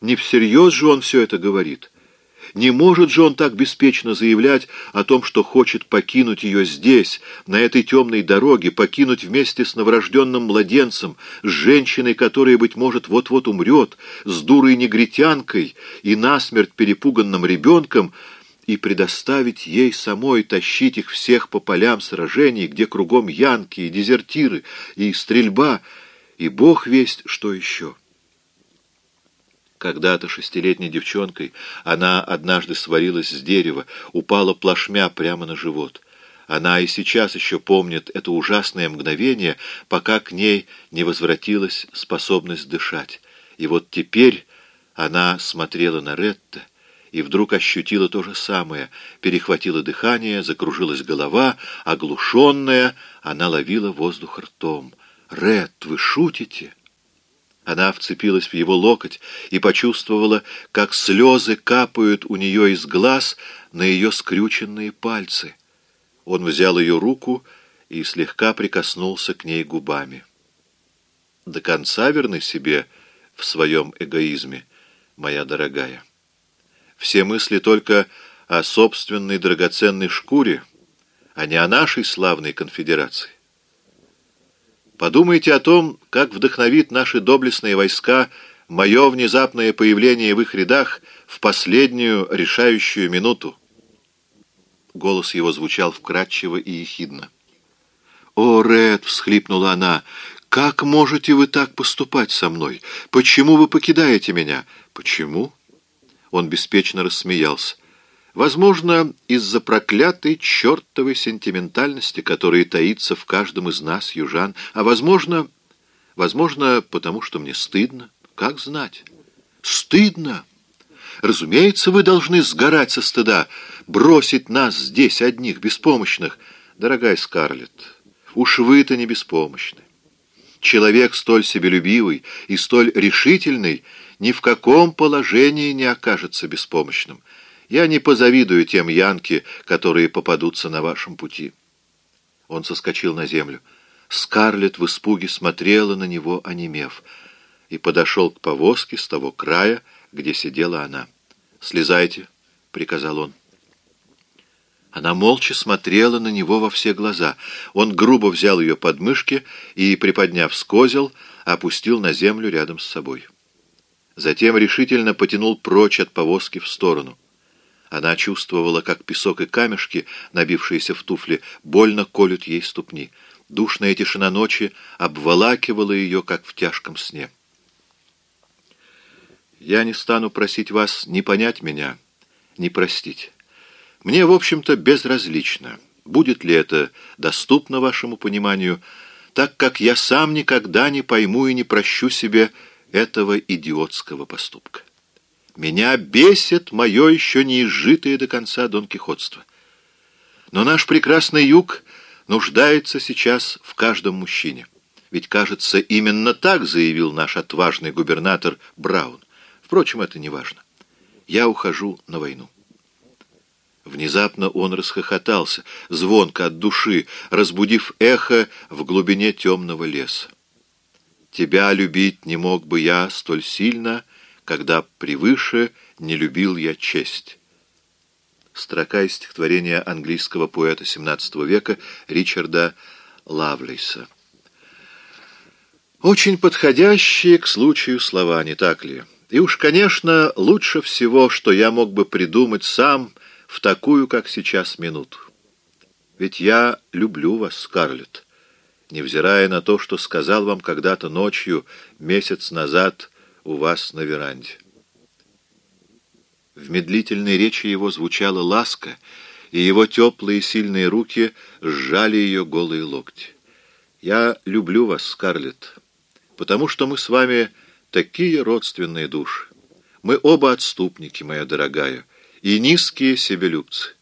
Не всерьез же он все это говорит. Не может же он так беспечно заявлять о том, что хочет покинуть ее здесь, на этой темной дороге, покинуть вместе с новорожденным младенцем, с женщиной, которая, быть может, вот-вот умрет, с дурой-негритянкой и насмерть перепуганным ребенком, и предоставить ей самой тащить их всех по полям сражений, где кругом янки и дезертиры, и стрельба, и бог весть, что еще. Когда-то шестилетней девчонкой она однажды сварилась с дерева, упала плашмя прямо на живот. Она и сейчас еще помнит это ужасное мгновение, пока к ней не возвратилась способность дышать. И вот теперь она смотрела на Ретта, и вдруг ощутила то же самое. Перехватило дыхание, закружилась голова, оглушенная, она ловила воздух ртом. «Ред, вы шутите?» Она вцепилась в его локоть и почувствовала, как слезы капают у нее из глаз на ее скрюченные пальцы. Он взял ее руку и слегка прикоснулся к ней губами. До конца верны себе в своем эгоизме, моя дорогая. Все мысли только о собственной драгоценной шкуре, а не о нашей славной конфедерации. Подумайте о том, как вдохновит наши доблестные войска мое внезапное появление в их рядах в последнюю решающую минуту. Голос его звучал вкрадчиво и ехидно. «О, Ред!» — всхлипнула она. «Как можете вы так поступать со мной? Почему вы покидаете меня?» «Почему?» Он беспечно рассмеялся. Возможно, из-за проклятой чертовой сентиментальности, которая таится в каждом из нас, южан, а возможно, возможно, потому что мне стыдно. Как знать? Стыдно! Разумеется, вы должны сгорать со стыда, бросить нас здесь одних, беспомощных. Дорогая Скарлетт, уж вы-то не беспомощны. Человек столь себелюбивый и столь решительный ни в каком положении не окажется беспомощным. Я не позавидую тем янки, которые попадутся на вашем пути. Он соскочил на землю. Скарлетт в испуге смотрела на него, онемев, и подошел к повозке с того края, где сидела она. «Слезайте», — приказал он. Она молча смотрела на него во все глаза. Он грубо взял ее под мышки и, приподняв с опустил на землю рядом с собой. Затем решительно потянул прочь от повозки в сторону. Она чувствовала, как песок и камешки, набившиеся в туфли, больно колют ей ступни. Душная тишина ночи обволакивала ее, как в тяжком сне. «Я не стану просить вас не понять меня, не простить. Мне, в общем-то, безразлично, будет ли это доступно вашему пониманию, так как я сам никогда не пойму и не прощу себе этого идиотского поступка». Меня бесит мое еще не изжитое до конца донкихотство. Но наш прекрасный юг нуждается сейчас в каждом мужчине. Ведь, кажется, именно так заявил наш отважный губернатор Браун. Впрочем, это не важно. Я ухожу на войну. Внезапно он расхохотался, звонко от души, разбудив эхо в глубине темного леса. «Тебя любить не мог бы я столь сильно, — когда превыше не любил я честь. Строка из стихотворения английского поэта XVII века Ричарда Лавлейса. Очень подходящие к случаю слова, не так ли? И уж, конечно, лучше всего, что я мог бы придумать сам в такую, как сейчас, минуту. Ведь я люблю вас, Скарлетт, невзирая на то, что сказал вам когда-то ночью, месяц назад, у вас на веранде. В медлительной речи его звучала ласка, и его теплые сильные руки сжали ее голые локти. «Я люблю вас, Скарлетт, потому что мы с вами такие родственные души. Мы оба отступники, моя дорогая, и низкие себелюбцы.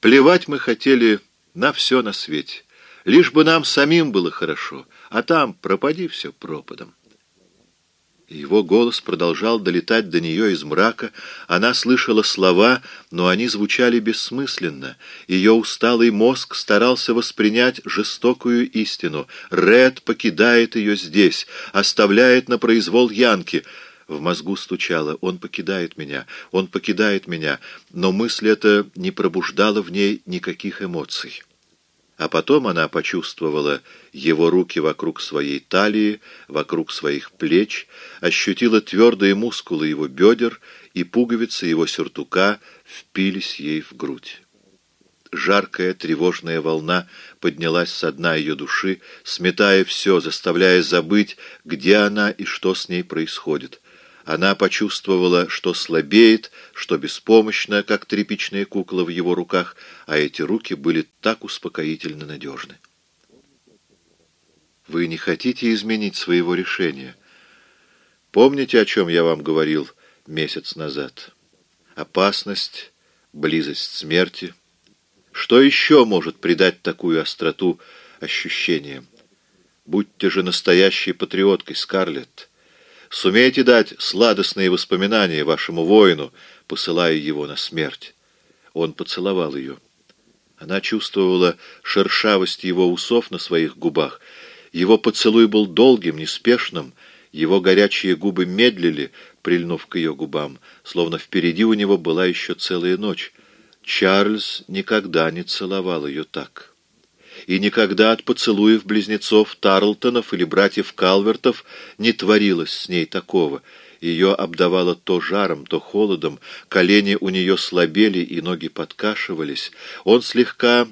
Плевать мы хотели на все на свете, лишь бы нам самим было хорошо, а там пропади все пропадом». Его голос продолжал долетать до нее из мрака. Она слышала слова, но они звучали бессмысленно. Ее усталый мозг старался воспринять жестокую истину. Ред покидает ее здесь, оставляет на произвол Янки. В мозгу стучало «Он покидает меня! Он покидает меня!» Но мысль эта не пробуждала в ней никаких эмоций. А потом она почувствовала его руки вокруг своей талии, вокруг своих плеч, ощутила твердые мускулы его бедер, и пуговицы его сюртука впились ей в грудь. Жаркая тревожная волна поднялась со дна ее души, сметая все, заставляя забыть, где она и что с ней происходит. Она почувствовала, что слабеет, что беспомощна, как тряпичная кукла в его руках, а эти руки были так успокоительно надежны. Вы не хотите изменить своего решения? Помните, о чем я вам говорил месяц назад? Опасность, близость смерти. Что еще может придать такую остроту ощущениям? Будьте же настоящей патриоткой, Скарлетт. Сумейте дать сладостные воспоминания вашему воину, посылая его на смерть. Он поцеловал ее. Она чувствовала шершавость его усов на своих губах. Его поцелуй был долгим, неспешным, его горячие губы медлили, прильнув к ее губам, словно впереди у него была еще целая ночь. Чарльз никогда не целовал ее так и никогда от поцелуев близнецов Тарлтонов или братьев Калвертов не творилось с ней такого. Ее обдавало то жаром, то холодом, колени у нее слабели и ноги подкашивались. Он слегка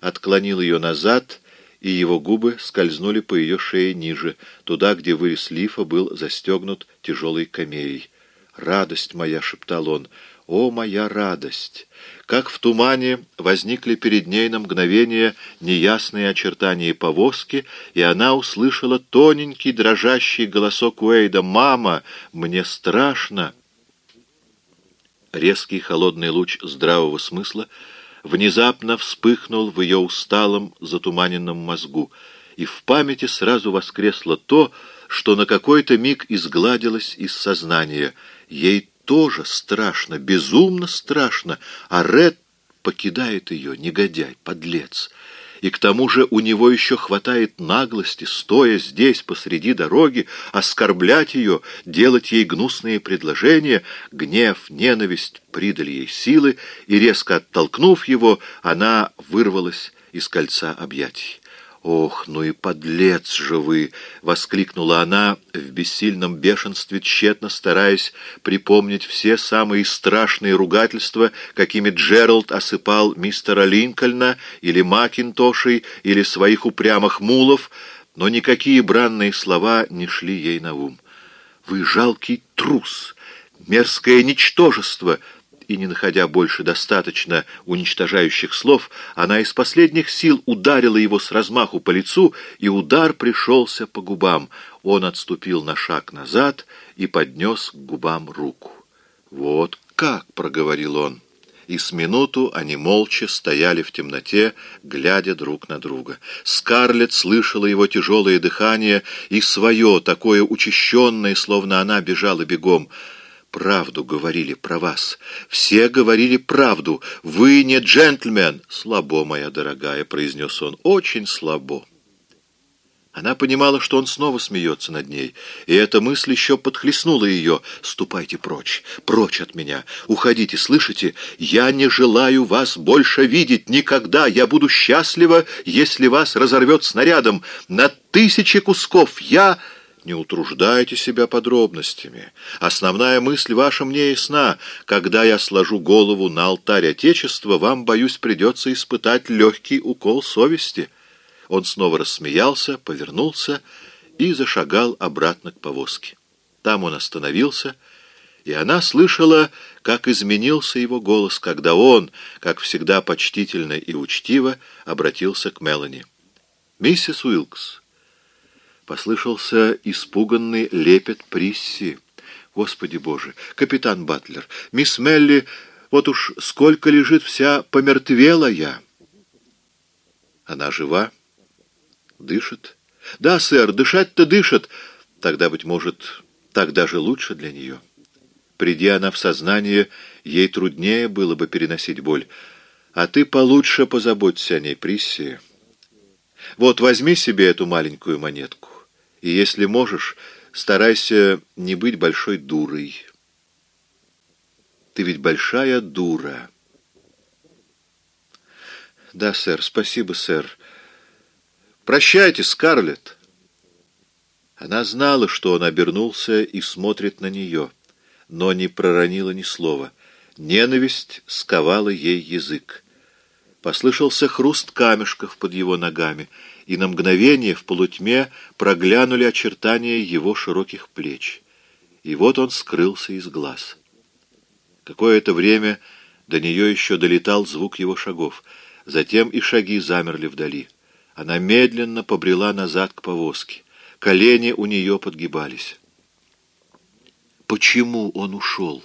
отклонил ее назад, и его губы скользнули по ее шее ниже, туда, где вырез лифа был застегнут тяжелой камеей. «Радость моя!» — шептал он. «О, моя радость!» Как в тумане возникли перед ней на мгновение неясные очертания повозки, и она услышала тоненький дрожащий голосок Уэйда «Мама, мне страшно!» Резкий холодный луч здравого смысла внезапно вспыхнул в ее усталом, затуманенном мозгу, и в памяти сразу воскресло то, что на какой-то миг изгладилось из сознания. Ей тоже страшно, безумно страшно, а Ред покидает ее, негодяй, подлец. И к тому же у него еще хватает наглости, стоя здесь посреди дороги, оскорблять ее, делать ей гнусные предложения. Гнев, ненависть придали ей силы, и, резко оттолкнув его, она вырвалась из кольца объятий. «Ох, ну и подлец же вы!» — воскликнула она в бессильном бешенстве, тщетно стараясь припомнить все самые страшные ругательства, какими Джеральд осыпал мистера Линкольна или Макинтошей или своих упрямых мулов, но никакие бранные слова не шли ей на ум. «Вы жалкий трус, мерзкое ничтожество!» И не находя больше достаточно уничтожающих слов, она из последних сил ударила его с размаху по лицу, и удар пришелся по губам. Он отступил на шаг назад и поднес к губам руку. «Вот как!» — проговорил он. И с минуту они молча стояли в темноте, глядя друг на друга. Скарлетт слышала его тяжелое дыхание и свое, такое учащенное, словно она бежала бегом — правду говорили про вас. Все говорили правду. Вы не джентльмен. Слабо, моя дорогая, произнес он. Очень слабо. Она понимала, что он снова смеется над ней, и эта мысль еще подхлестнула ее. «Ступайте прочь, прочь от меня, уходите, слышите? Я не желаю вас больше видеть никогда. Я буду счастлива, если вас разорвет снарядом на тысячи кусков. Я...» Не утруждайте себя подробностями. Основная мысль ваша мне ясна. Когда я сложу голову на алтарь Отечества, вам, боюсь, придется испытать легкий укол совести». Он снова рассмеялся, повернулся и зашагал обратно к повозке. Там он остановился, и она слышала, как изменился его голос, когда он, как всегда почтительно и учтиво, обратился к Мелани. «Миссис Уилкс». Послышался испуганный лепет Присси. Господи Боже! Капитан Батлер! Мисс Мелли, вот уж сколько лежит вся помертвела я. Она жива? Дышит? Да, сэр, дышать-то дышит. Тогда, быть может, так даже лучше для нее. Приди она в сознание, ей труднее было бы переносить боль. А ты получше позаботься о ней, Присси. Вот возьми себе эту маленькую монетку. И если можешь, Старайся не быть большой дурой. Ты ведь большая дура. Да, сэр, спасибо, сэр. Прощайте, Скарлетт. Она знала, что он обернулся и смотрит на нее, но не проронила ни слова. Ненависть сковала ей язык. Послышался хруст камешков под его ногами, и на мгновение в полутьме проглянули очертания его широких плеч. И вот он скрылся из глаз. Какое-то время до нее еще долетал звук его шагов. Затем и шаги замерли вдали. Она медленно побрела назад к повозке. Колени у нее подгибались. Почему он ушел?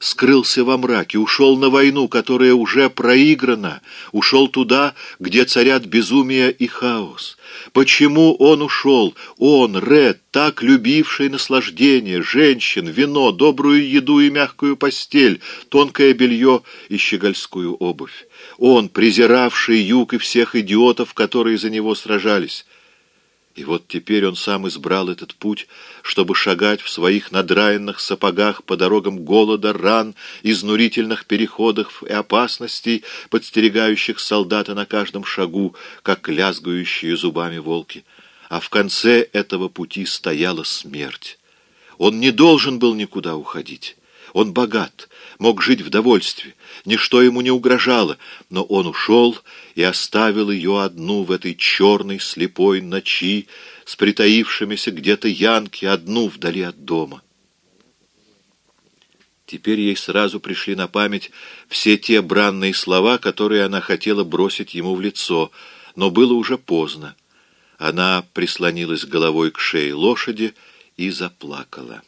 Скрылся во мраке, ушел на войну, которая уже проиграна, ушел туда, где царят безумие и хаос. Почему он ушел, он, Ред, так любивший наслаждение, женщин, вино, добрую еду и мягкую постель, тонкое белье и щегольскую обувь? Он, презиравший юг и всех идиотов, которые за него сражались? И вот теперь он сам избрал этот путь, чтобы шагать в своих надраенных сапогах по дорогам голода, ран, изнурительных переходов и опасностей, подстерегающих солдата на каждом шагу, как лязгающие зубами волки. А в конце этого пути стояла смерть. Он не должен был никуда уходить. Он богат, мог жить в довольстве, ничто ему не угрожало, но он ушел и оставил ее одну в этой черной слепой ночи с притаившимися где-то янки, одну вдали от дома. Теперь ей сразу пришли на память все те бранные слова, которые она хотела бросить ему в лицо, но было уже поздно. Она прислонилась головой к шее лошади и заплакала.